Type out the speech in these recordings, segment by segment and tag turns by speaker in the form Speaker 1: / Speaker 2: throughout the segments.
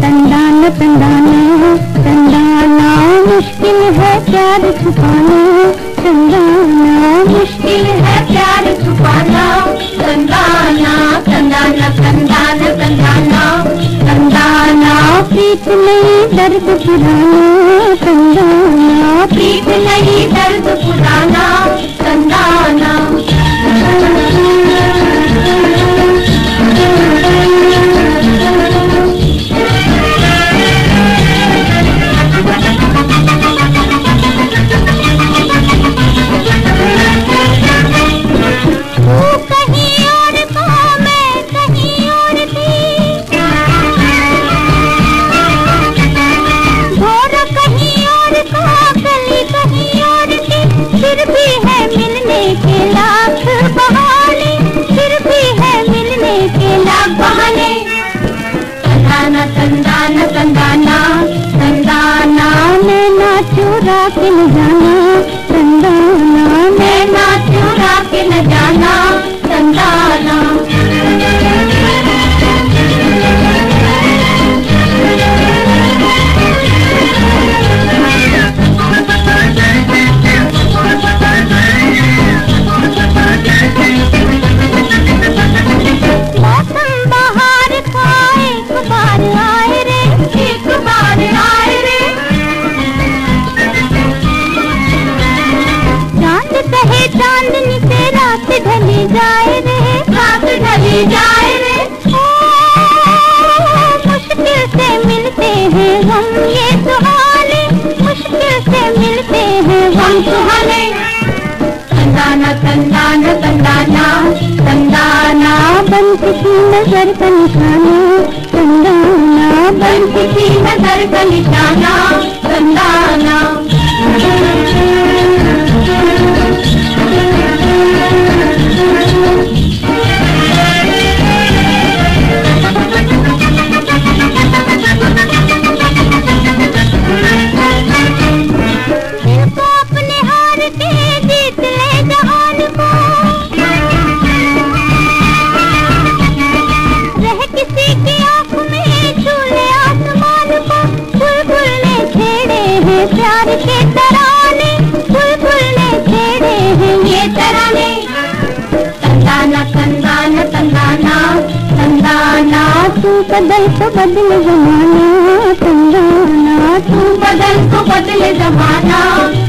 Speaker 1: तंदाना तंदाना तंदाना मुश्किल है प्यार छुपाना तंदाना मुश्किल है प्यार छुपाना। तंदाना तंदाना तंदाना तंदाना तंदाना प्रीत नहीं दर्द पुराना कंदाना। प्रीत नहीं दर्द पुराना। चुरा के न जाना तंदाना जाए रे ढली जाए रे। मुश्किल से मिलते हैं हम ये सुहाने, मुश्किल से मिलते हैं हम सुहाने। तंदाना तंदाना तंदाना तंदाना बन किसी नज़र का निशाना तंदाना बन किसी नज़र का निशाना तंदाना प्यार के तराने, बुलबुल ने छेड़े हैं ये तराने। तंदाना तंदाना तंदाना तंदाना तू बदल तो बदल जमाना तंदाना तू बदल तो बदल जमाना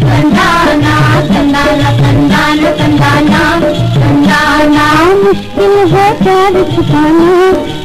Speaker 1: तंदाना तंदाना तंदाना तंदाना है तंदाना मुश्किल है प्यार छुपाना